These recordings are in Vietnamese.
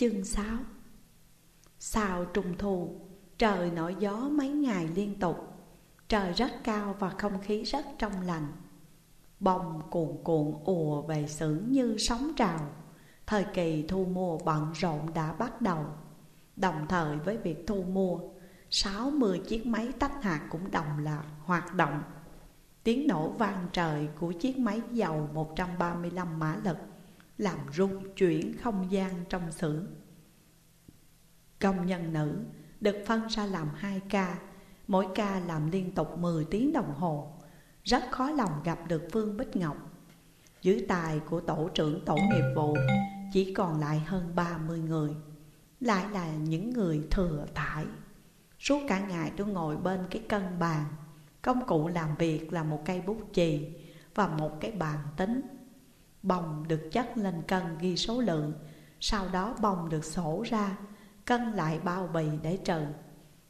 Chương 6 Sau trung thu, trời nổi gió mấy ngày liên tục. Trời rất cao và không khí rất trong lành. Bông cuồn cuộn ùa về xưởng như sóng trào. Thời kỳ thu mua bận rộn đã bắt đầu. Đồng thời với việc thu mua 60 chiếc máy tách hạt cũng đồng loạt hoạt động. Tiếng nổ vang trời của chiếc máy dầu 135 mã lực. Làm rung chuyển không gian trong xưởng Công nhân nữ được phân ra làm hai ca, Mỗi ca làm liên tục 10 tiếng đồng hồ. Rất khó lòng gặp được Phương Bích Ngọc. Dưới tài của tổ trưởng tổ nghiệp vụ, Chỉ còn lại hơn 30 người, Lại là những người thừa thải. Suốt cả ngày tôi ngồi bên cái cân bàn, Công cụ làm việc là một cây bút chì Và một cái bàn tính bồng được chất lên cân ghi số lượng. Sau đó bồng được sổ ra Cân lại bao bì để trừ.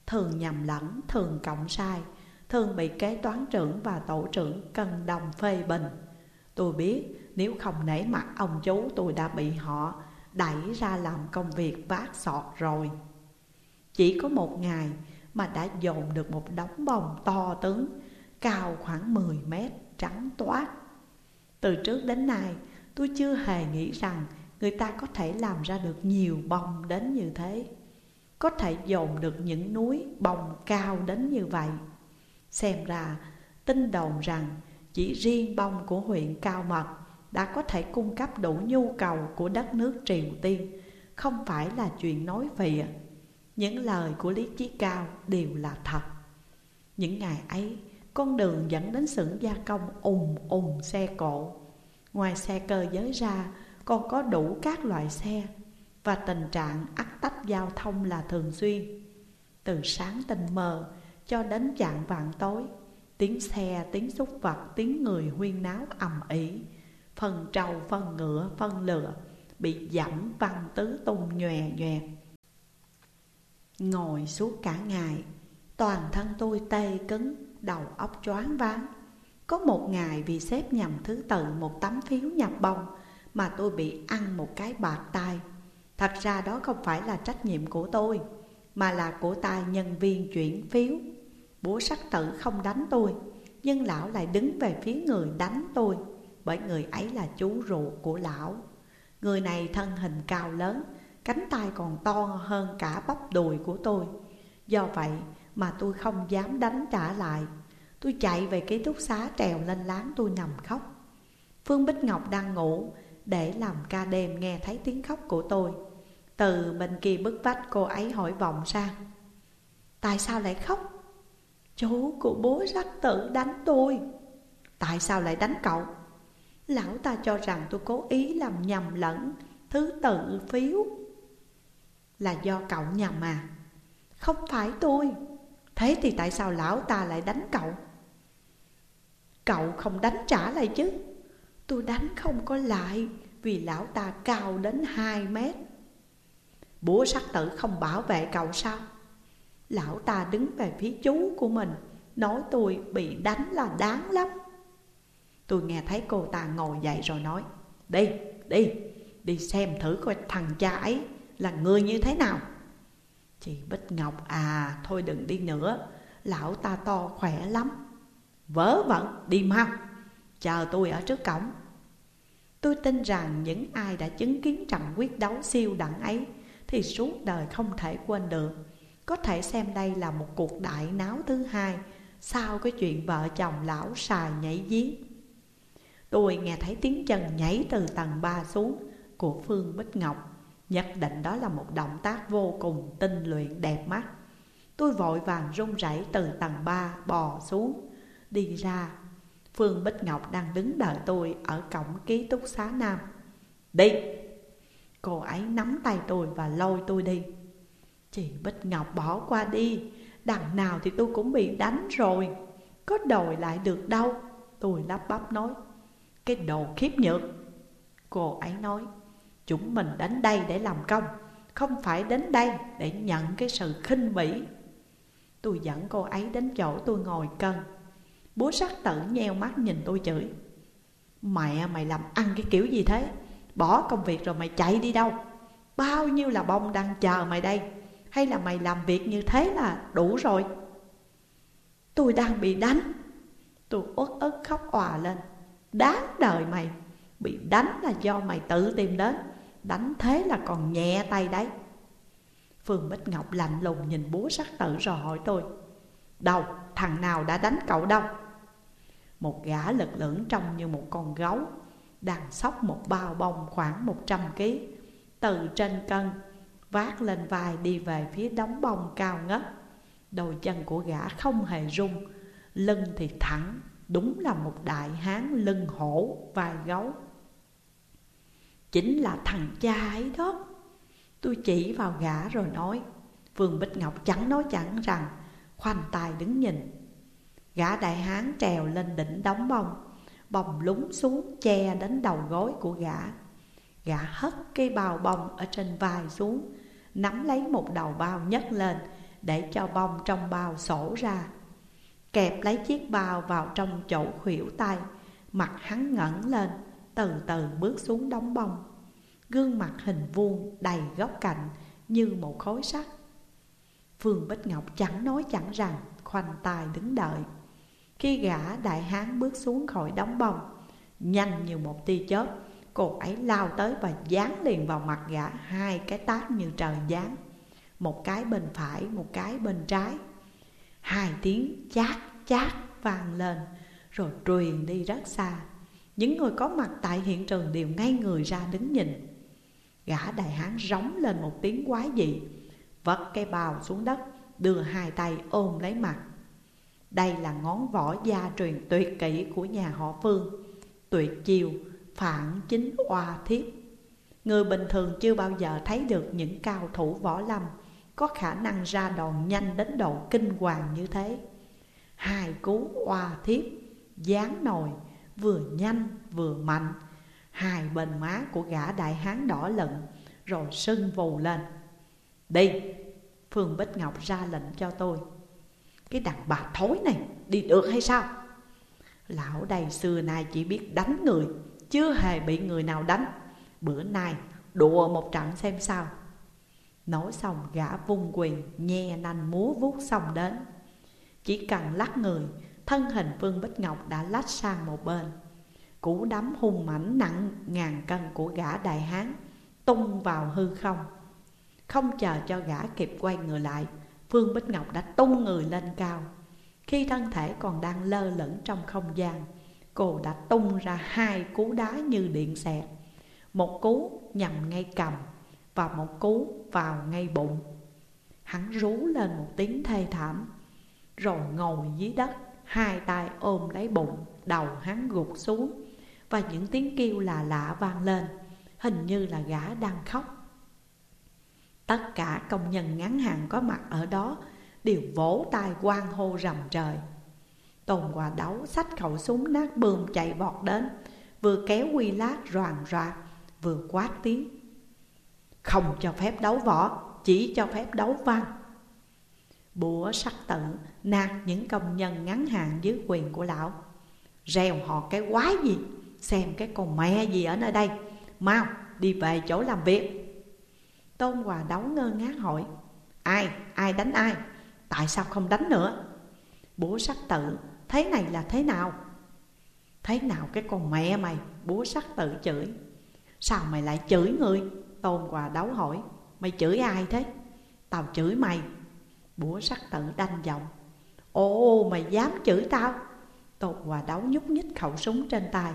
Thường nhầm lẫn, thường cộng sai. Thường bị kế toán trưởng và tổ trưởng cân đồng phê bình. Tôi biết nếu không nể mặt ông chú tôi đã bị họ đẩy ra làm công việc vác sọt rồi. Chỉ có một ngày mà đã dồn được một đống bông to tướng Cao khoảng 10 mét trắng toát. Từ trước đến nay tôi chưa hề nghĩ rằng người ta có thể làm ra được nhiều bông đến như thế. Có thể dồn được những núi bông cao đến như vậy. Xem ra tin đồn rằng chỉ riêng bông của huyện Cao Mật đã có thể cung cấp đủ nhu cầu của đất nước Triều Tiên Không phải là chuyện nói phìa Những lời của Lý Chí Cao đều là thật. Những ngày ấy, con đường dẫn đến xưởng gia công ùn ùn xe cộ. Ngoài xe cơ giới ra, còn có đủ các loại xe Và tình trạng ắt tách giao thông là thường xuyên. Từ sáng tinh mờ cho đến chạng vạn tối Tiếng xe, tiếng xúc vật, tiếng người huyên náo ầm ĩ Phần trâu, phần ngựa, phần lửa Bị dẫm văng tứ tung nhòe nhòe. Ngồi suốt cả ngày Toàn thân tôi tê cứng, đầu óc choáng váng. Có một ngày vì xếp nhầm thứ tự một tấm phiếu nhập bông Mà tôi bị ăn một cái bạc tai. Thật ra đó không phải là trách nhiệm của tôi, Mà là của tài nhân viên chuyển phiếu. Búa sắc tử không đánh tôi, Nhưng lão lại đứng về phía người đánh tôi, Bởi người ấy là chú ruột của lão. Người này thân hình cao lớn, Cánh tay còn to hơn cả bắp đùi của tôi. Do vậy mà tôi không dám đánh trả lại. Tôi chạy về ký túc xá trèo lên láng tôi nằm khóc. Phương Bích Ngọc đang ngủ Để làm ca đêm nghe thấy tiếng khóc của tôi. Từ bên kia bức vách cô ấy hỏi vọng sang Tại sao lại khóc? Chú của bố rắc tự đánh tôi. Tại sao lại đánh cậu? Lão ta cho rằng tôi cố ý làm nhầm lẫn Thứ tự phiếu. Là do cậu nhầm à? Không phải tôi. Thế thì tại sao lão ta lại đánh cậu? Cậu không đánh trả lại chứ. Tôi đánh không có lại Vì lão ta cao đến 2 mét. Búa sắc tử không bảo vệ cậu sao? Lão ta đứng về phía chú của mình Nói tôi bị đánh là đáng lắm. Tôi nghe thấy cô ta ngồi dậy rồi nói Đi, đi, đi xem thử coi thằng cha ấy là người như thế nào. Chị Bích Ngọc à, thôi đừng đi nữa Lão ta to khỏe lắm Vớ vẩn, đi mau Chờ tôi ở trước cổng. Tôi tin rằng những ai đã chứng kiến trận quyết đấu siêu đẳng ấy Thì suốt đời không thể quên được. Có thể xem đây là một cuộc đại náo thứ hai Sau cái chuyện vợ chồng lão xài nhảy giếng. Tôi nghe thấy tiếng chân nhảy từ tầng 3 xuống của Phương Bích Ngọc. Nhất định đó là một động tác vô cùng tinh luyện, đẹp mắt. Tôi vội vàng run rẩy từ tầng 3 bò xuống. Đi ra, Phương Bích Ngọc đang đứng đợi tôi ở cổng ký túc xá Nam. Đi! Cô ấy nắm tay tôi và lôi tôi đi. Chị Bích Ngọc bỏ qua đi. Đằng nào thì tôi cũng bị đánh rồi. Có đòi lại được đâu? Tôi lắp bắp nói. Cái đồ khiếp nhược. Cô ấy nói. Chúng mình đến đây để làm công, Không phải đến đây để nhận cái sự khinh bỉ. Tôi dẫn cô ấy đến chỗ tôi ngồi cân. Búa sắc tử nheo mắt nhìn tôi chửi. Mẹ, mày làm ăn cái kiểu gì thế? Bỏ công việc rồi mày chạy đi đâu? Bao nhiêu là bông đang chờ mày đây? Hay là mày làm việc như thế là đủ rồi? Tôi đang bị đánh. Tôi uất ức khóc òa lên. Đáng đời mày. Bị đánh là do mày tự tìm đến. Đánh thế là còn nhẹ tay đấy. Phương Bích Ngọc lạnh lùng nhìn búa sắc tử rồi hỏi tôi Đâu, thằng nào đã đánh cậu đâu? Một gã lực lưỡng trông như một con gấu Đang sóc một bao bông khoảng 100kg Từ trên cân Vác lên vai đi về phía đống bông cao ngất. Đôi chân của gã không hề rung Lưng thì thẳng Đúng là một đại hán lưng hổ vai gấu. Chính là thằng cha ấy đó. Tôi chỉ vào gã rồi nói, Vương Bích Ngọc chẳng nói chẳng rằng Khoanh tay đứng nhìn. Gã đại hán trèo lên đỉnh đóng bông Bông lúng xuống che đến đầu gối của gã. Gã hất cái bao bông ở trên vai xuống, Nắm lấy một đầu bao nhấc lên Để cho bông trong bao sổ ra. Kẹp lấy chiếc bao vào trong chỗ khuỷu tay, Mặt hắn ngẩng lên. Từ từ bước xuống đóng bông. Gương mặt hình vuông đầy góc cạnh Như một khối sắt. Phương Bích Ngọc chẳng nói chẳng rằng Khoanh tài đứng đợi. Khi gã đại hán bước xuống khỏi đóng bông Nhanh như một tia chớp Cô ấy lao tới và dán liền vào mặt gã Hai cái tát như trời giáng. Một cái bên phải, một cái bên trái. Hai tiếng chát chát vang lên Rồi truyền đi rất xa. Những người có mặt tại hiện trường đều ngay người ra đứng nhìn. Gã đại hán rống lên một tiếng quái dị, Vất cây bào xuống đất, Đưa hai tay ôm lấy mặt. Đây là ngón võ gia truyền tuyệt kỹ của nhà họ Phương, Tuyệt chiêu, phản chính oa thiếp. Người bình thường chưa bao giờ thấy được những cao thủ võ lâm Có khả năng ra đòn nhanh đến độ kinh hoàng như thế. Hai cú oa thiếp gián nồi vừa nhanh vừa mạnh. Hai bên má của gã đại hán đỏ lận, Rồi sưng vù lên. Đi, Phương Bích Ngọc ra lệnh cho tôi. Cái đàn bà thối này, đi được hay sao? Lão đầy xưa nay chỉ biết đánh người, Chưa hề bị người nào đánh. Bữa nay đùa một trận xem sao. Nói xong gã vung quyền Nhe nanh múa vuốt xong đến. Chỉ cần lắc người Thân hình Phương Bích Ngọc đã lách sang một bên. Cú đấm hung mãnh nặng ngàn cân của gã đại hán Tung vào hư không. Không chờ cho gã kịp quay người lại Phương Bích Ngọc đã tung người lên cao. Khi thân thể còn đang lơ lửng trong không gian, Cô đã tung ra hai cú đá như điện xẹt. Một cú nhằm ngay cầm Và một cú vào ngay bụng. Hắn rú lên một tiếng thê thảm, Rồi ngồi dưới đất. Hai tay ôm lấy bụng, Đầu hắn gục xuống, và những tiếng kêu là lạ vang lên, Hình như là gã đang khóc. Tất cả công nhân ngắn hàng có mặt ở đó Đều vỗ tay quan hô rầm trời. Tôn Hòa đấu xách khẩu súng nát bươm chạy vọt đến, Vừa kéo quy lát roàn roạt Vừa quát tiếng. Không cho phép đấu võ, Chỉ cho phép đấu văn Búa sắc tự nạt những công nhân ngắn hạn dưới quyền của lão. Rèo họ cái quái gì? Xem cái con mẹ gì ở nơi đây. Mau đi về chỗ làm việc. Tôn Hòa đấu ngơ ngác hỏi Ai, ai đánh ai? Tại sao không đánh nữa? Búa sắc tự Thế này là thế nào? Thế nào cái con mẹ mày? Búa sắc tự chửi. Sao mày lại chửi người? Tôn Hòa đấu hỏi Mày chửi ai thế? Tao chửi mày. Búa sắc tự đanh giọng. Ồ, mày dám chửi tao? Tôn Hòa đấu nhúc nhích khẩu súng trên tay.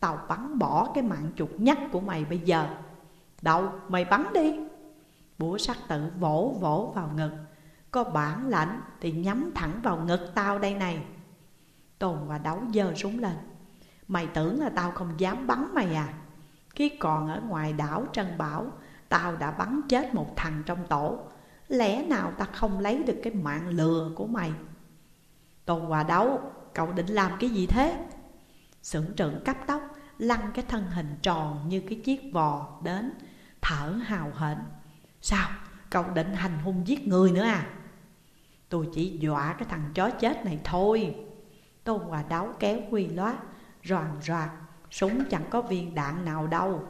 Tao bắn bỏ cái mạng chuột nhắt của mày bây giờ. Đâu, mày bắn đi. Búa sắc tự vỗ vỗ vào ngực. Có bản lãnh thì nhắm thẳng vào ngực tao đây này. Tồn và đấu dơ súng lên. Mày tưởng là tao không dám bắn mày à? Khi còn ở ngoài đảo Trân Bảo, Tao đã bắn chết một thằng trong tổ. Lẽ nào ta không lấy được cái mạng lừa của mày? Tôn Hòa đấu, Cậu định làm cái gì thế? Sưởng trưởng cấp tóc lăn cái thân hình tròn như cái chiếc vò đến, Thở hào hển. Sao? Cậu định hành hung giết người nữa à? Tôi chỉ dọa cái thằng chó chết này thôi. Tôn Hòa Đấu kéo quy loát Roàn roạt Súng chẳng có viên đạn nào đâu.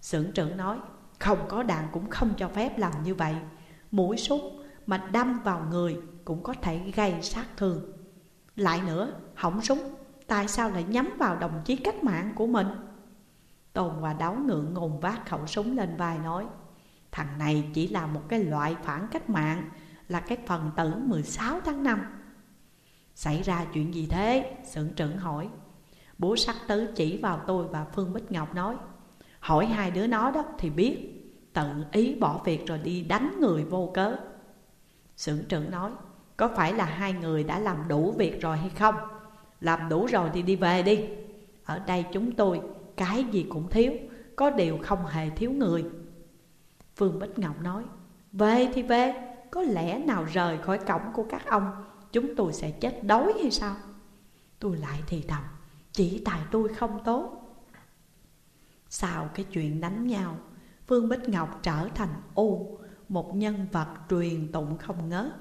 Sưởng trưởng nói, Không có đạn cũng không cho phép làm như vậy. Mũi súng mà đâm vào người cũng có thể gây sát thương. Lại nữa, hỏng súng Tại sao lại nhắm vào đồng chí cách mạng của mình? Tôn và Đấu ngượng ngùng vác khẩu súng lên vai nói Thằng này chỉ là một cái loại phản cách mạng Là cái phần tử 16 tháng 5 Xảy ra chuyện gì thế? Sưởng trưởng hỏi. Bố sắc tứ chỉ vào tôi và Phương Bích Ngọc nói Hỏi hai đứa nó đó thì biết. Tự ý bỏ việc rồi đi đánh người vô cớ. Sưởng trưởng nói, Có phải là hai người đã làm đủ việc rồi hay không? Làm đủ rồi thì đi về đi. Ở đây chúng tôi, cái gì cũng thiếu, Có điều không hề thiếu người. Phương Bích Ngọc nói, Về thì về, Có lẽ nào rời khỏi cổng của các ông, Chúng tôi sẽ chết đói hay sao? Tôi lại thì thầm, Chỉ tại tôi không tốt. Sau cái chuyện đánh nhau Phương Bích Ngọc trở thành u Một nhân vật truyền tụng không ngớt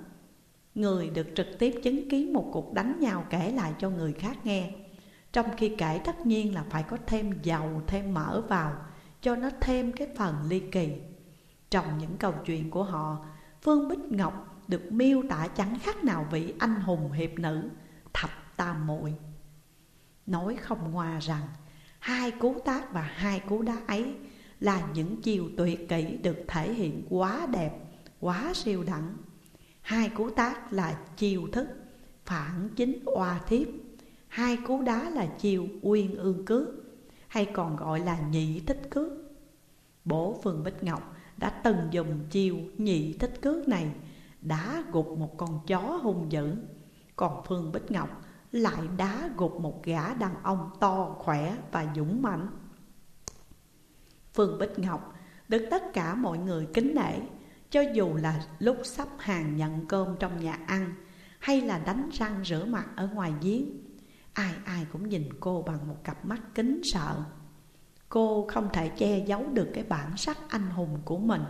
Người được trực tiếp chứng kiến một cuộc đánh nhau kể lại cho người khác nghe. Trong khi kể tất nhiên là phải có thêm dầu, thêm mỡ vào Cho nó thêm cái phần ly kỳ. Trong những câu chuyện của họ Phương Bích Ngọc được miêu tả chẳng khác nào vị anh hùng hiệp nữ Thập Tam Muội. Nói không ngoa rằng Hai cú tác và hai cú đá ấy là những chiều tuyệt kỹ được thể hiện quá đẹp, quá siêu đẳng. Hai cú tác là chiều thức, phản chính oa thiếp. Hai cú đá là chiều uyên ương cước Hay còn gọi là nhị thích cước. Bố Phương Bích Ngọc đã từng dùng chiều nhị thích cước này Đá gục một con chó hung dữ. Còn Phương Bích Ngọc lại đá gục một gã đàn ông to khỏe và dũng mạnh Phương Bích Ngọc, được tất cả mọi người kính nể, cho dù là lúc sắp hàng nhận cơm trong nhà ăn, Hay là đánh răng rửa mặt ở ngoài giếng, Ai ai cũng nhìn cô bằng một cặp mắt kính sợ. Cô không thể che giấu được cái bản sắc anh hùng của mình,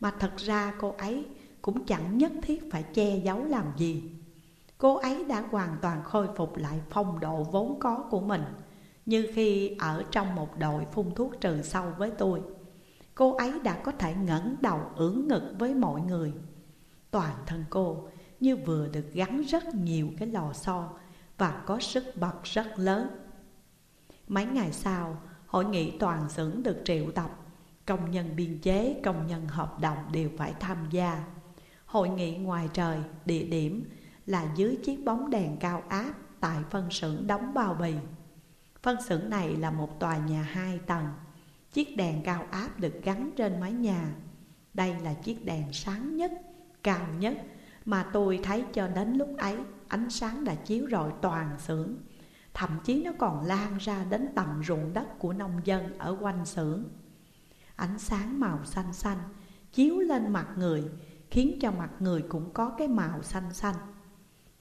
Mà thật ra cô ấy cũng chẳng nhất thiết phải che giấu làm gì. Cô ấy đã hoàn toàn khôi phục lại phong độ vốn có của mình như khi ở trong một đội phun thuốc trừ sâu với tôi Cô ấy đã có thể ngẩng đầu ưỡn ngực với mọi người. Toàn thân cô như vừa được gắn rất nhiều cái lò xo Và có sức bật rất lớn. Mấy ngày sau, hội nghị toàn xưởng được triệu tập Công nhân biên chế, công nhân hợp đồng đều phải tham gia. Hội nghị ngoài trời, địa điểm là dưới chiếc bóng đèn cao áp tại phân xưởng đóng bao bì. Phân xưởng này là một tòa nhà hai tầng. Chiếc đèn cao áp được gắn trên mái nhà. Đây là chiếc đèn sáng nhất, cao nhất Mà tôi thấy cho đến lúc ấy Ánh sáng đã chiếu rọi toàn xưởng. Thậm chí nó còn lan ra đến tầng ruộng đất của nông dân ở quanh xưởng. Ánh sáng màu xanh xanh chiếu lên mặt người Khiến cho mặt người cũng có cái màu xanh xanh.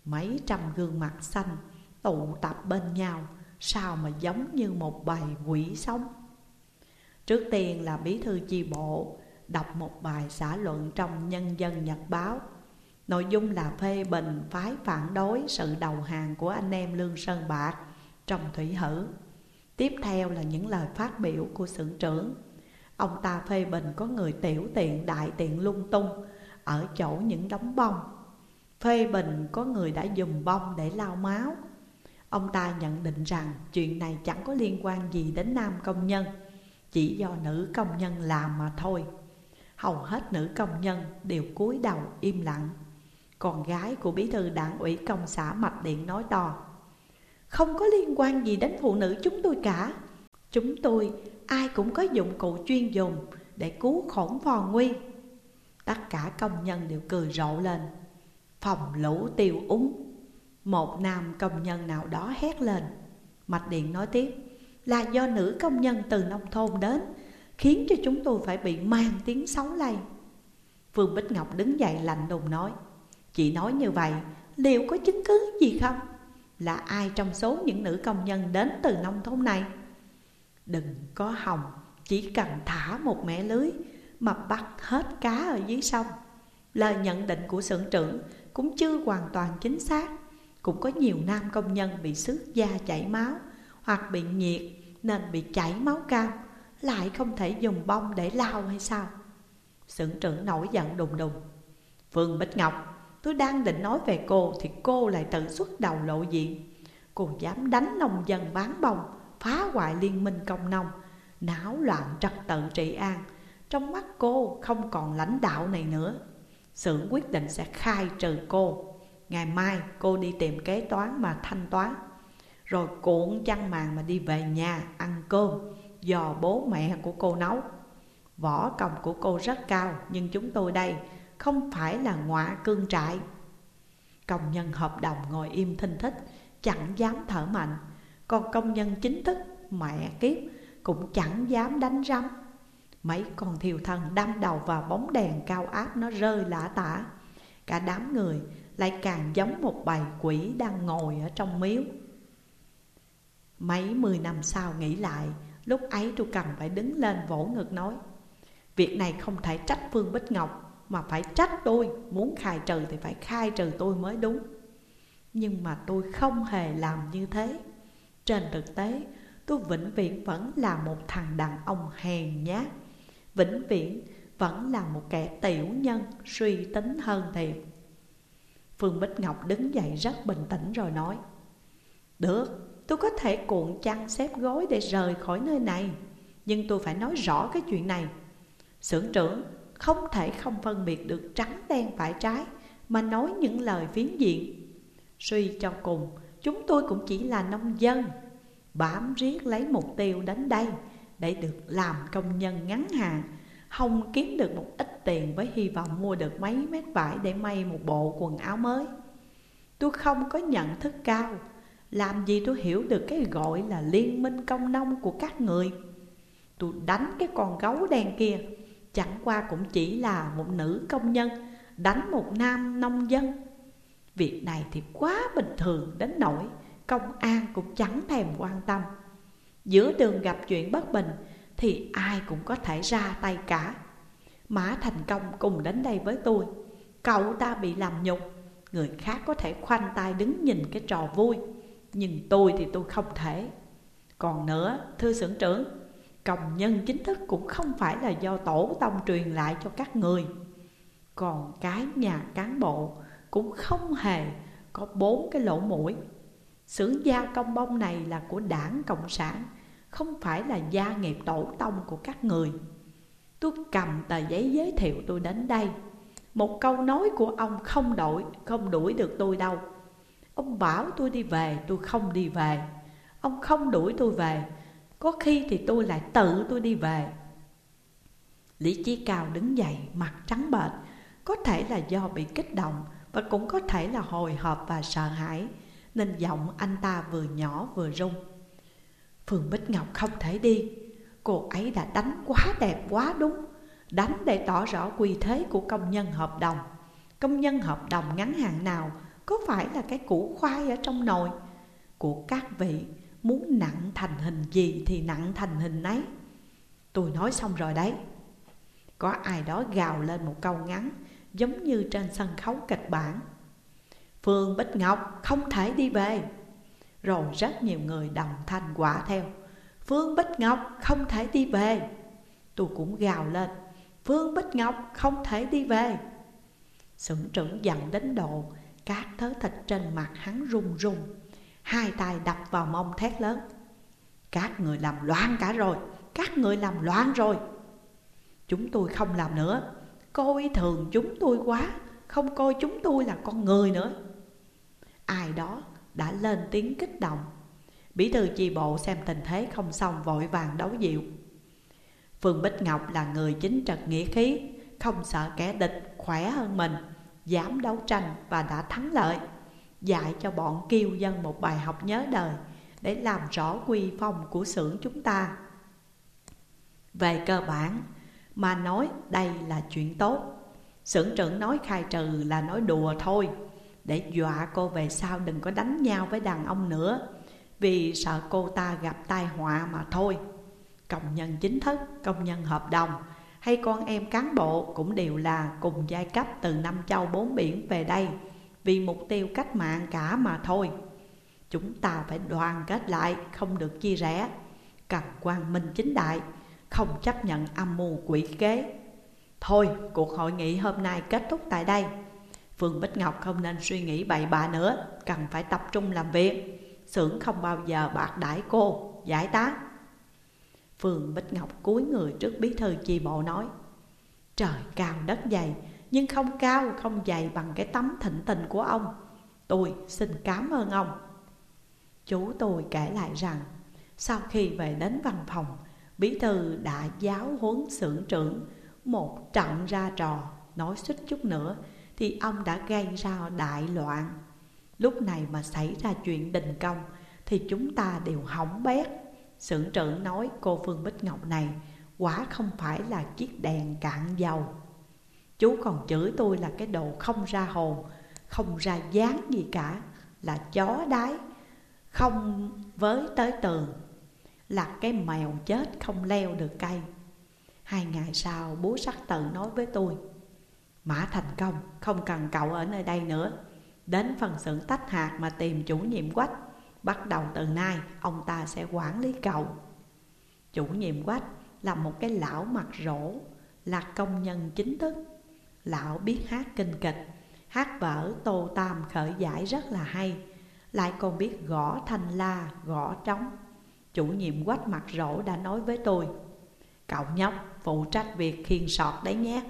Mấy trăm gương mặt xanh tụ tập bên nhau Sao mà giống như một bài quỷ sống? Trước tiên là bí thư chi bộ đọc một bài xã luận trong Nhân dân Nhật Báo. Nội dung là phê bình, phái phản đối sự đầu hàng của anh em Lương Sơn Bạc trong thủy hử. Tiếp theo là những lời phát biểu của xưởng trưởng. Ông ta phê bình có người tiểu tiện, đại tiện lung tung, Ở chỗ những đống bông Phê bình có người đã dùng bông để lau máu. Ông ta nhận định rằng chuyện này chẳng có liên quan gì đến nam công nhân, chỉ do nữ công nhân làm mà thôi. Hầu hết nữ công nhân đều cúi đầu im lặng. Còn gái của bí thư đảng ủy công xã Mạch Điện nói to, Không có liên quan gì đến phụ nữ chúng tôi cả. Chúng tôi, ai cũng có dụng cụ chuyên dùng để cứu khổng phò nguy. Tất cả công nhân đều cười rộ lên. Phòng lũ tiêu úng một nam công nhân nào đó hét lên Mạch Điện nói tiếp, là do nữ công nhân từ nông thôn đến, Khiến cho chúng tôi phải bị mang tiếng xấu lây Phương Bích Ngọc đứng dậy lạnh lùng nói, Chị nói như vậy, liệu có chứng cứ gì không? Là ai trong số những nữ công nhân đến từ nông thôn này? Đừng có hòng, Chỉ cần thả một mẻ lưới Mà bắt hết cá ở dưới sông Lời nhận định của xưởng trưởng Cũng chưa hoàn toàn chính xác cũng có nhiều nam công nhân bị xước da chảy máu Hoặc bị nhiệt nên bị chảy máu cao Lại không thể dùng bông để lao hay sao? Sưởng trưởng nổi giận đùng đùng. Phương Bích Ngọc, Tôi đang định nói về cô Thì cô lại tự xuất đầu lộ diện. Cô dám đánh nông dân bán bông, Phá hoại liên minh công nông, Náo loạn trật tự trị an. Trong mắt cô không còn lãnh đạo này nữa. Sưởng quyết định sẽ khai trừ cô. Ngày mai cô đi tìm kế toán mà thanh toán. Rồi cuộn chăn màn mà đi về nhà ăn cơm. Do bố mẹ của cô nấu. Võ công của cô rất cao, Nhưng chúng tôi đây không phải là ngọa cương trại. Công nhân hợp đồng ngồi im thinh thích Chẳng dám thở mạnh. Còn công nhân chính thức, mẹ kiếp, Cũng chẳng dám đánh rắm. Mấy con thiều thần đâm đầu vào bóng đèn cao áp nó rơi lả tả. Cả đám người lại càng giống một bầy quỷ đang ngồi ở trong miếu. Mấy mười năm sau nghĩ lại, Lúc ấy tôi cần phải đứng lên vỗ ngực nói, Việc này không thể trách Phương Bích Ngọc, Mà phải trách tôi. Muốn khai trừ thì phải khai trừ tôi mới đúng. Nhưng mà tôi không hề làm như thế. Trên thực tế, tôi vĩnh viễn vẫn là một thằng đàn ông hèn nhát. Vĩnh viễn vẫn là một kẻ tiểu nhân suy tính hơn thiệt Phương Bích Ngọc đứng dậy rất bình tĩnh rồi nói Được, tôi có thể cuộn chăn xếp gối để rời khỏi nơi này Nhưng tôi phải nói rõ cái chuyện này. Sưởng trưởng không thể không phân biệt được trắng đen phải trái Mà nói những lời phiến diện. Suy cho cùng chúng tôi cũng chỉ là nông dân Bám riết lấy mục tiêu đến đây Để được làm công nhân ngắn hạn Hồng kiếm được một ít tiền với hy vọng mua được mấy mét vải để may một bộ quần áo mới. Tôi không có nhận thức cao. Làm gì tôi hiểu được cái gọi là liên minh công nông của các người? Tôi đánh cái con gấu đen kia. Chẳng qua cũng chỉ là một nữ công nhân, Đánh một nam nông dân. Việc này thì quá bình thường đến nỗi Công an cũng chẳng thèm quan tâm. Giữa đường gặp chuyện bất bình thì ai cũng có thể ra tay cả. Mã Thành Công cùng đến đây với tôi. Cậu ta bị làm nhục. Người khác có thể khoanh tay đứng nhìn cái trò vui Nhưng tôi thì tôi không thể. Còn nữa, thưa xưởng trưởng Công nhân chính thức cũng không phải là do tổ tông truyền lại cho các người. Còn cái nhà cán bộ cũng không hề có bốn cái lỗ mũi. Xưởng gia công bông này là của đảng Cộng sản không phải là gia nghiệp tổ tông của các người. Tôi cầm tờ giấy giới thiệu tôi đến đây. Một câu nói của ông không đổi, không đuổi được tôi đâu. Ông bảo tôi đi về, tôi không đi về. Ông không đuổi tôi về. Có khi thì tôi lại tự tôi đi về. Lý Chí Cao đứng dậy, mặt trắng bệch. Có thể là do bị kích động Và cũng có thể là hồi hộp và sợ hãi Nên giọng anh ta vừa nhỏ vừa rung. Phương Bích Ngọc không thể đi. Cô ấy đã đánh quá đẹp, quá đúng. Đánh để tỏ rõ quy thế của công nhân hợp đồng. Công nhân hợp đồng ngắn hạn nào Có phải là cái củ khoai ở trong nồi? Của các vị, Muốn nặng thành hình gì thì nặng thành hình ấy. Tôi nói xong rồi đấy. Có ai đó gào lên một câu ngắn, Giống như trên sân khấu kịch bản. Phương Bích Ngọc không thể đi về. Rồi rất nhiều người đồng thanh quả theo. Phương Bích Ngọc không thể đi về. Tôi cũng gào lên. Phương Bích Ngọc không thể đi về. Sưởng trưởng giận đến độ Các thớ thịt trên mặt hắn run run. Hai tay đập vào mông thét lớn. Các người làm loạn cả rồi. Các người làm loạn rồi. Chúng tôi không làm nữa. Coi thường chúng tôi quá. Không coi chúng tôi là con người nữa. Ai đó đã lên tiếng kích động. Bí thư chi bộ xem tình thế không xong vội vàng đấu dịu Phương Bích Ngọc là người chính trực nghĩa khí, Không sợ kẻ địch khỏe hơn mình, Dám đấu tranh và đã thắng lợi. Dạy cho bọn kiêu dân một bài học nhớ đời Để làm rõ quy phong của xưởng chúng ta. Về cơ bản, mà nói đây là chuyện tốt. Xưởng trưởng nói khai trừ là nói đùa thôi. Để dọa cô về sau đừng có đánh nhau với đàn ông nữa. Vì sợ cô ta gặp tai họa mà thôi. Công nhân chính thức, công nhân hợp đồng Hay con em cán bộ cũng đều là cùng giai cấp từ năm châu bốn biển về đây Vì mục tiêu cách mạng cả mà thôi. Chúng ta phải đoàn kết lại, không được chia rẽ. Cần quang minh chính đại Không chấp nhận âm mưu quỷ kế. Thôi cuộc hội nghị hôm nay kết thúc tại đây. Phương Bích Ngọc không nên suy nghĩ bậy bạ nữa, Cần phải tập trung làm việc. Xưởng không bao giờ bạc đãi cô. Giải tá. Phương Bích Ngọc cúi người trước bí thư chi bộ nói, Trời cao đất dày, Nhưng không cao, không dày bằng cái tấm thịnh tình của ông. Tôi xin cảm ơn ông. Chú tôi kể lại rằng, Sau khi về đến văn phòng, Bí thư đã giáo huấn xưởng trưởng Một trận ra trò, Nói suýt chút nữa thì ông đã gây ra đại loạn. Lúc này mà xảy ra chuyện đình công, Thì chúng ta đều hỏng bét. Sưởng trưởng nói, cô Phương Bích Ngọc này, Quả không phải là chiếc đèn cạn dầu. Chú còn chửi tôi là cái đồ không ra hồn, Không ra dáng gì cả, Là chó đái, Không với tới tường, Là cái mèo chết không leo được cây. Hai ngày sau, bố sắc tự nói với tôi Mã thành công không cần cậu ở nơi đây nữa. Đến phần xưởng tách hạt mà tìm chủ nhiệm quách. Bắt đầu từ nay ông ta sẽ quản lý cậu. Chủ nhiệm quách là một cái lão mặt rỗ Là công nhân chính thức. Lão biết hát kinh kịch Hát vở tô tam khởi giải rất là hay. Lại còn biết gõ thanh la, gõ trống. Chủ nhiệm quách mặt rỗ đã nói với tôi Cậu nhóc phụ trách việc khiên sọt đấy nhé.